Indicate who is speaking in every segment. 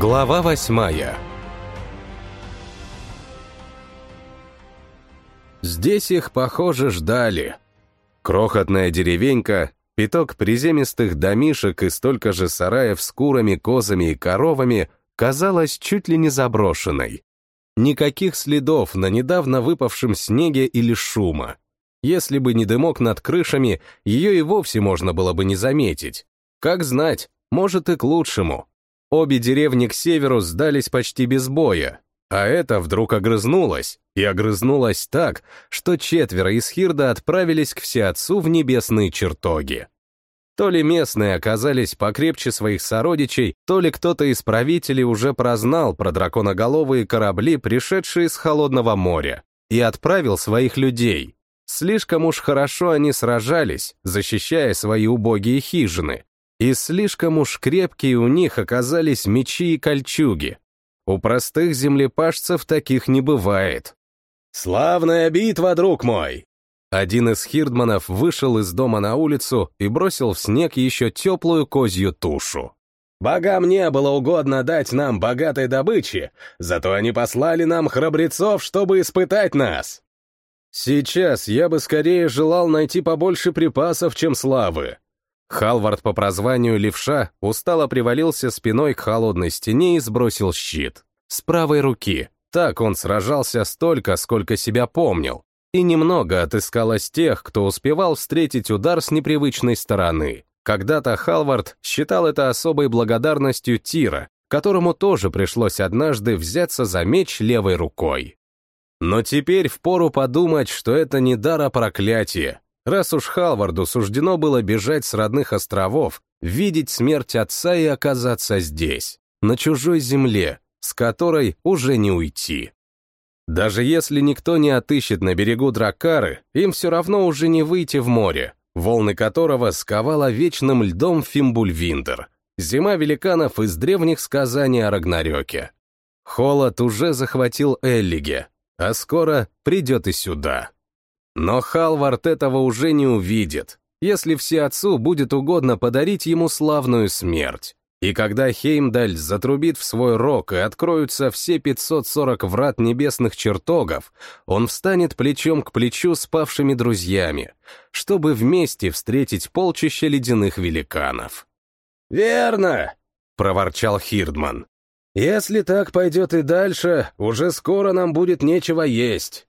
Speaker 1: Глава восьмая Здесь их, похоже, ждали. Крохотная деревенька, пяток приземистых домишек и столько же сараев с курами, козами и коровами казалась чуть ли не заброшенной. Никаких следов на недавно выпавшем снеге или шума. Если бы не дымок над крышами, ее и вовсе можно было бы не заметить. Как знать, может и к лучшему. Обе деревни к северу сдались почти без боя, а эта вдруг огрызнулась, и огрызнулась так, что четверо из Хирда отправились к Всеотцу в небесные чертоги. То ли местные оказались покрепче своих сородичей, то ли кто-то из правителей уже прознал про драконоголовые корабли, пришедшие с холодного моря, и отправил своих людей. Слишком уж хорошо они сражались, защищая свои убогие хижины, и слишком уж крепкие у них оказались мечи и кольчуги. У простых землепашцев таких не бывает. «Славная битва, друг мой!» Один из хирдманов вышел из дома на улицу и бросил в снег еще теплую козью тушу. «Богам не было угодно дать нам богатой добычи, зато они послали нам храбрецов, чтобы испытать нас!» «Сейчас я бы скорее желал найти побольше припасов, чем славы». Халвард по прозванию Левша устало привалился спиной к холодной стене и сбросил щит. С правой руки. Так он сражался столько, сколько себя помнил, и немного отыскалось тех, кто успевал встретить удар с непривычной стороны. Когда-то Халвард считал это особой благодарностью Тира, которому тоже пришлось однажды взяться за меч левой рукой. Но теперь впору подумать, что это не дар, а проклятие. Раз уж Халварду суждено было бежать с родных островов, видеть смерть отца и оказаться здесь, на чужой земле, с которой уже не уйти. Даже если никто не отыщет на берегу Дракары, им все равно уже не выйти в море, волны которого сковала вечным льдом Фимбульвиндер, зима великанов из древних сказаний о Рагнарёке. Холод уже захватил Эллиге, а скоро придет и сюда. Но Халвард этого уже не увидит, если все отцу будет угодно подарить ему славную смерть. И когда Хеймдаль затрубит в свой рог и откроются все 540 врат небесных чертогов, он встанет плечом к плечу с павшими друзьями, чтобы вместе встретить полчища ледяных великанов. «Верно!» — проворчал Хирдман. «Если так пойдет и дальше, уже скоро нам будет нечего есть».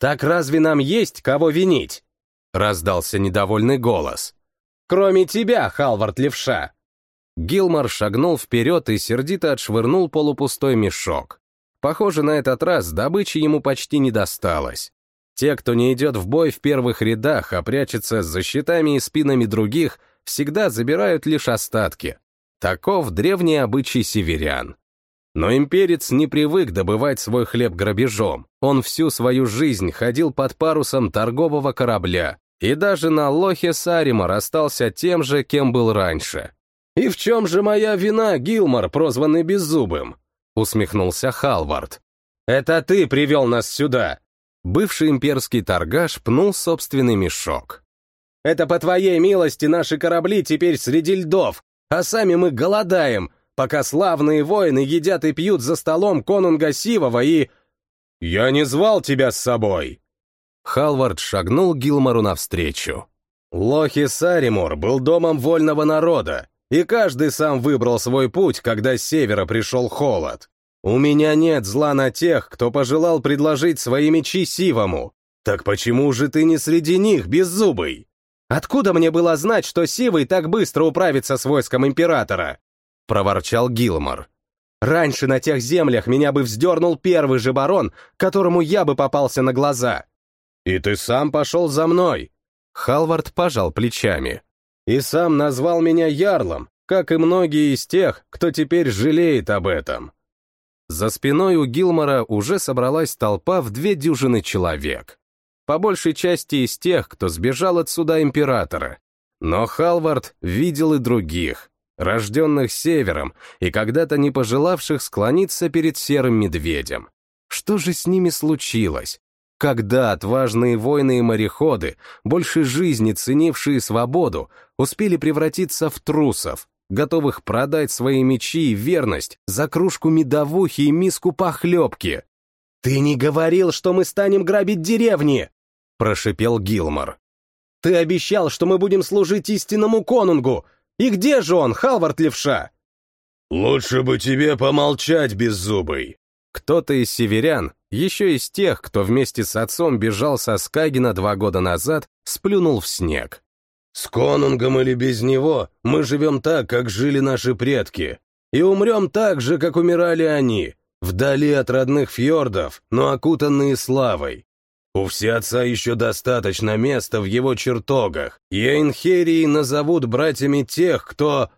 Speaker 1: «Так разве нам есть кого винить?» — раздался недовольный голос. «Кроме тебя, Халвард Левша!» Гилмор шагнул вперед и сердито отшвырнул полупустой мешок. Похоже, на этот раз добычи ему почти не досталось. Те, кто не идет в бой в первых рядах, а прячется за щитами и спинами других, всегда забирают лишь остатки. Таков древний обычай северян. Но имперец не привык добывать свой хлеб грабежом. Он всю свою жизнь ходил под парусом торгового корабля, и даже на лохе Саримар остался тем же, кем был раньше. «И в чем же моя вина, Гилмор, прозванный Беззубым?» — усмехнулся Халвард. «Это ты привел нас сюда!» Бывший имперский торгаш пнул собственный мешок. «Это по твоей милости наши корабли теперь среди льдов, а сами мы голодаем, пока славные воины едят и пьют за столом конунга Сивова и...» «Я не звал тебя с собой!» Халвард шагнул Гилмору навстречу. Лохи Саримур был домом вольного народа, и каждый сам выбрал свой путь, когда с севера пришел холод. У меня нет зла на тех, кто пожелал предложить свои мечи Сивому. Так почему же ты не среди них, беззубый? Откуда мне было знать, что Сивый так быстро управится с войском императора? Проворчал Гилмор. Раньше на тех землях меня бы вздернул первый же барон, которому я бы попался на глаза. И ты сам пошел за мной. Халвард пожал плечами и сам назвал меня Ярлом, как и многие из тех, кто теперь жалеет об этом. За спиной у Гилмора уже собралась толпа в две дюжины человек. По большей части из тех, кто сбежал отсюда императора. Но Халвард видел и других, рожденных севером и когда-то не пожелавших склониться перед серым медведем. Что же с ними случилось? Когда отважные воины и мореходы, больше жизни ценившие свободу, успели превратиться в трусов, готовых продать свои мечи и верность за кружку медовухи и миску похлебки. «Ты не говорил, что мы станем грабить деревни!» — прошипел Гилмор. «Ты обещал, что мы будем служить истинному конунгу! И где же он, Халвард Левша?»
Speaker 2: «Лучше бы тебе помолчать, беззубый!»
Speaker 1: Кто-то из северян, еще из тех, кто вместе с отцом бежал со Скагина два года назад, сплюнул в снег.
Speaker 2: «С конунгом или без него мы живем так, как жили наши предки, и умрем так же, как умирали они, вдали от родных фьордов, но окутанные славой. У всеотца еще достаточно места в его чертогах, и Эйнхерии назовут братьями тех, кто...»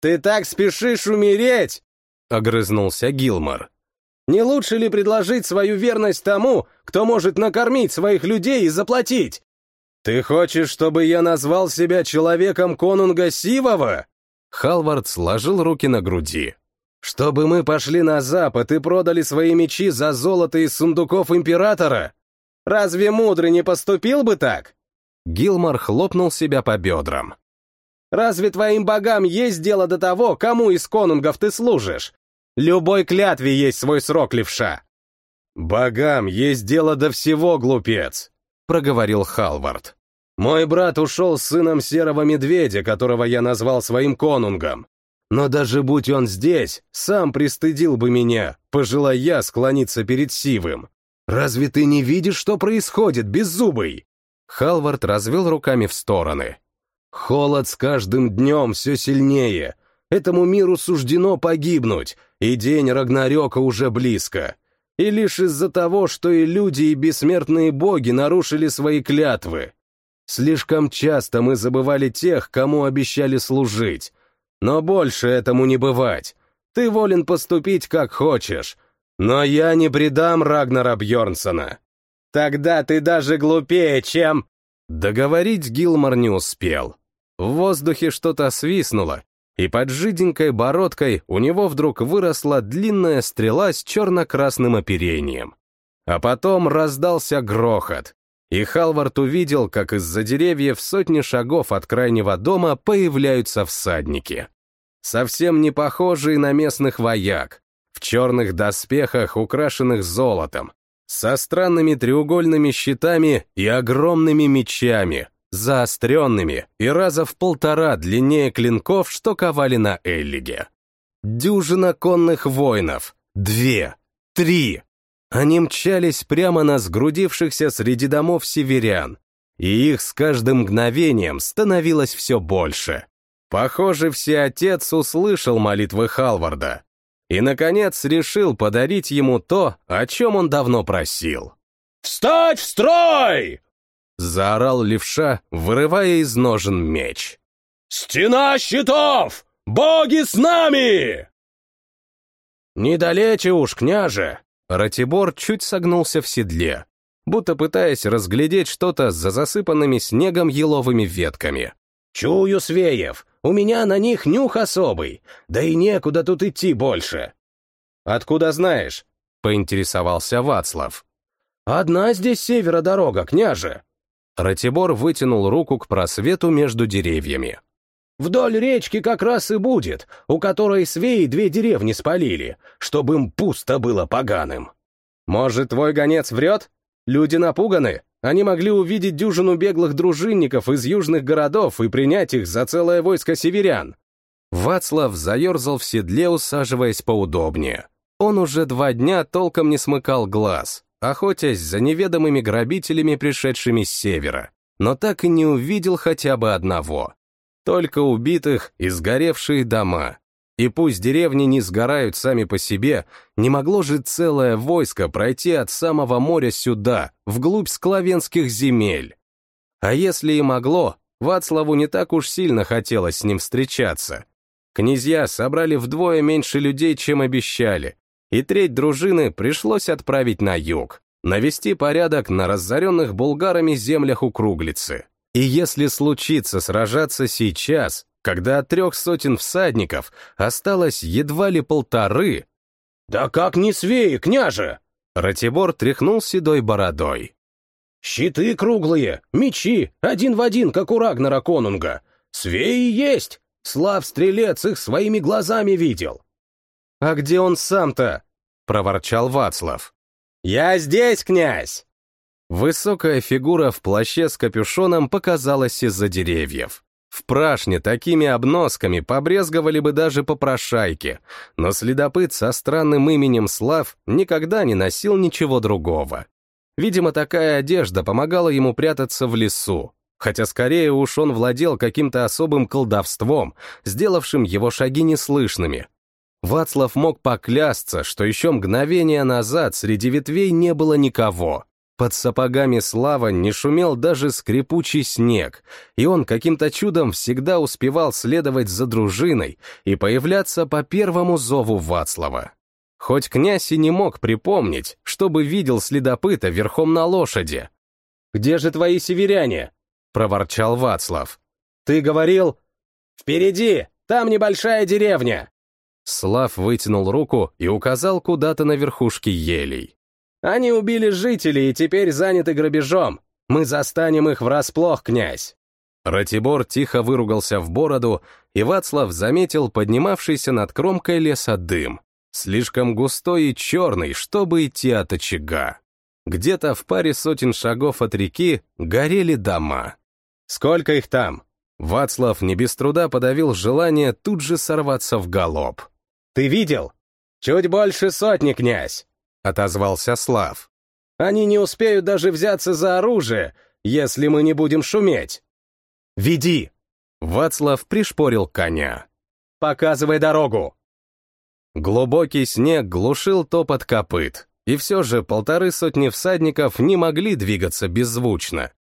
Speaker 1: «Ты так спешишь умереть!» — огрызнулся Гилмор. «Не лучше ли предложить свою верность тому, кто может накормить своих людей и заплатить? Ты хочешь, чтобы я назвал себя человеком конунга Сивова?» Халвард сложил руки на груди. «Чтобы мы пошли на запад и продали свои мечи за золото из сундуков императора? Разве мудрый не поступил бы так?» Гилмар хлопнул себя по бедрам. «Разве твоим богам есть дело до того, кому из конунгов ты служишь? Любой клятве есть свой срок, левша!» «Богам есть дело до всего, глупец!» — проговорил Халвард. «Мой брат ушел с сыном серого медведя, которого я назвал своим конунгом. Но даже будь он здесь, сам пристыдил бы меня, пожелая я склониться перед Сивым. Разве ты не видишь, что происходит, беззубый?» Халвард развел руками в стороны. «Холод с каждым днем все сильнее. Этому миру суждено погибнуть, и день Рагнарёка уже близко. И лишь из-за того, что и люди, и бессмертные боги нарушили свои клятвы. Слишком часто мы забывали тех, кому обещали служить, но больше этому не бывать. Ты волен поступить как хочешь. Но я не предам Рагнара Бьорнсона. Тогда ты даже глупее, чем... Договорить Гилмор не успел. В воздухе что-то свистнуло, и под жиденькой бородкой у него вдруг выросла длинная стрела с черно-красным оперением. А потом раздался грохот, и Халвард увидел, как из-за деревьев сотни шагов от крайнего дома появляются всадники. Совсем не похожие на местных вояк, в черных доспехах, украшенных золотом, со странными треугольными щитами и огромными мечами, заостренными и раза в полтора длиннее клинков, что ковали на Эллиге. Дюжина конных воинов, две, три, они мчались прямо на сгрудившихся среди домов северян, и их с каждым мгновением становилось все больше. Похоже, всеотец услышал молитвы Халварда и, наконец, решил подарить ему то, о чем он давно просил.
Speaker 2: «Встать в строй!»
Speaker 1: — заорал левша, вырывая из ножен меч.
Speaker 2: «Стена щитов! Боги с нами!»
Speaker 1: «Недалече уж, княже!» Ратибор чуть согнулся в седле, будто пытаясь разглядеть что-то за засыпанными снегом еловыми ветками. «Чую, Свеев, у меня на них нюх особый, да и некуда тут идти больше». «Откуда знаешь?» — поинтересовался Вацлав. «Одна здесь севера дорога, княже». Ратибор вытянул руку к просвету между деревьями. Вдоль речки как раз и будет, у которой свеи две деревни спалили, чтобы им пусто было поганым. Может, твой гонец врет? Люди напуганы. Они могли увидеть дюжину беглых дружинников из южных городов и принять их за целое войско северян. Вацлав заерзал в седле, усаживаясь поудобнее. Он уже два дня толком не смыкал глаз, охотясь за неведомыми грабителями, пришедшими с севера, но так и не увидел хотя бы одного. Только убитых и сгоревшие дома. И пусть деревни не сгорают сами по себе, не могло же целое войско пройти от самого моря сюда, вглубь склавенских земель. А если и могло, Вацлаву не так уж сильно хотелось с ним встречаться. Князья собрали вдвое меньше людей, чем обещали, и треть дружины пришлось отправить на юг, навести порядок на разоренных булгарами землях у Круглицы. И если случится сражаться сейчас, когда от трех сотен всадников осталось едва ли полторы...
Speaker 2: «Да как не свеи, княже!»
Speaker 1: Ратибор тряхнул седой бородой.
Speaker 2: «Щиты круглые, мечи, один в один, как у Рагнара Конунга. Свеи есть, Слав Стрелец их своими глазами видел.
Speaker 1: «А где он сам-то?» — проворчал Вацлав.
Speaker 2: «Я здесь, князь!»
Speaker 1: Высокая фигура в плаще с капюшоном показалась из-за деревьев. В прашне такими обносками побрезговали бы даже попрошайки, но следопыт со странным именем Слав никогда не носил ничего другого. Видимо, такая одежда помогала ему прятаться в лесу, хотя скорее уж он владел каким-то особым колдовством, сделавшим его шаги неслышными. Вацлав мог поклясться, что еще мгновение назад среди ветвей не было никого. Под сапогами Слава не шумел даже скрипучий снег, и он каким-то чудом всегда успевал следовать за дружиной и появляться по первому зову Вацлава. Хоть князь и не мог припомнить, чтобы видел следопыта верхом на лошади.
Speaker 2: «Где же твои северяне?»
Speaker 1: — проворчал Вацлав.
Speaker 2: «Ты говорил...» «Впереди! Там небольшая деревня!»
Speaker 1: Слав вытянул руку и указал куда-то на верхушке елей.
Speaker 2: Они убили жителей и теперь заняты грабежом. Мы застанем их врасплох, князь!»
Speaker 1: Ратибор тихо выругался в бороду, и Вацлав заметил поднимавшийся над кромкой леса дым, слишком густой и черный, чтобы идти от очага. Где-то в паре сотен шагов от реки горели дома.
Speaker 2: «Сколько их там?»
Speaker 1: Вацлав не без труда подавил желание тут же сорваться в галоп.
Speaker 2: «Ты видел? Чуть больше сотни, князь!»
Speaker 1: Отозвался Слав.
Speaker 2: «Они не успеют даже взяться за оружие, если мы не будем шуметь».
Speaker 1: «Веди!» Вацлав пришпорил коня.
Speaker 2: «Показывай дорогу!»
Speaker 1: Глубокий снег глушил топот копыт, и все же полторы сотни всадников не могли двигаться беззвучно.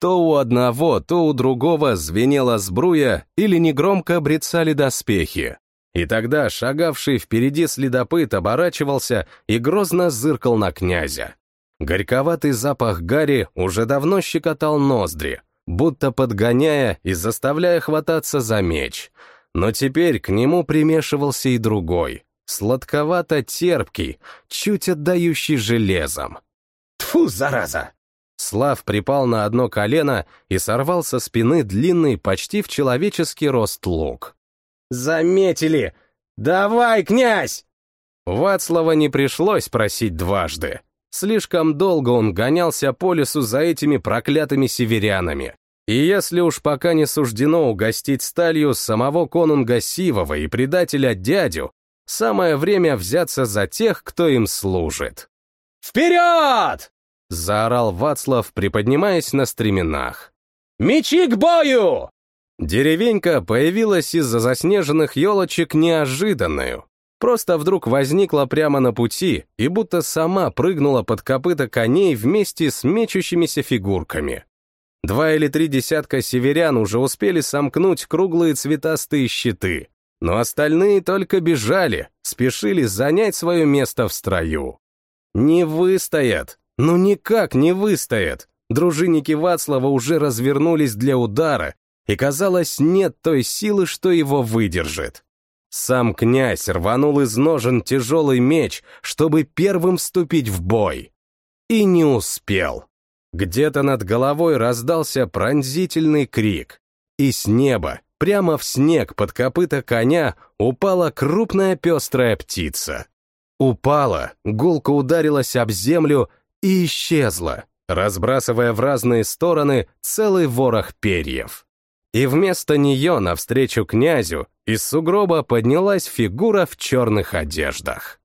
Speaker 1: То у одного, то у другого звенела сбруя или негромко брецали доспехи. И тогда шагавший впереди следопыт оборачивался и грозно зыркал на князя. Горьковатый запах гари уже давно щекотал ноздри, будто подгоняя и заставляя хвататься за меч. Но теперь к нему примешивался и другой, сладковато-терпкий, чуть отдающий железом.
Speaker 2: Тфу, зараза!
Speaker 1: Слав припал на одно колено и сорвал со спины длинный, почти в человеческий рост лук.
Speaker 2: «Заметили! Давай, князь!»
Speaker 1: Вацлава не пришлось просить дважды. Слишком долго он гонялся по лесу за этими проклятыми северянами. И если уж пока не суждено угостить сталью самого конунга Сивова и предателя дядю, самое время взяться за тех, кто им служит.
Speaker 2: «Вперед!» — заорал
Speaker 1: Вацлав, приподнимаясь на стременах.
Speaker 2: «Мечи к бою!»
Speaker 1: Деревенька появилась из-за заснеженных елочек неожиданную. Просто вдруг возникла прямо на пути и будто сама прыгнула под копыта коней вместе с мечущимися фигурками. Два или три десятка северян уже успели сомкнуть круглые цветастые щиты, но остальные только бежали, спешили занять свое место в строю. Не выстоят, ну никак не выстоят. Дружинники Вацлава уже развернулись для удара, и, казалось, нет той силы, что его выдержит. Сам князь рванул из ножен тяжелый меч, чтобы первым вступить в бой. И не успел. Где-то над головой раздался пронзительный крик, и с неба, прямо в снег под копыта коня, упала крупная пестрая птица. Упала, гулко ударилась об землю и исчезла, разбрасывая в разные стороны целый ворох перьев и вместо нее навстречу князю из сугроба поднялась фигура в черных одеждах.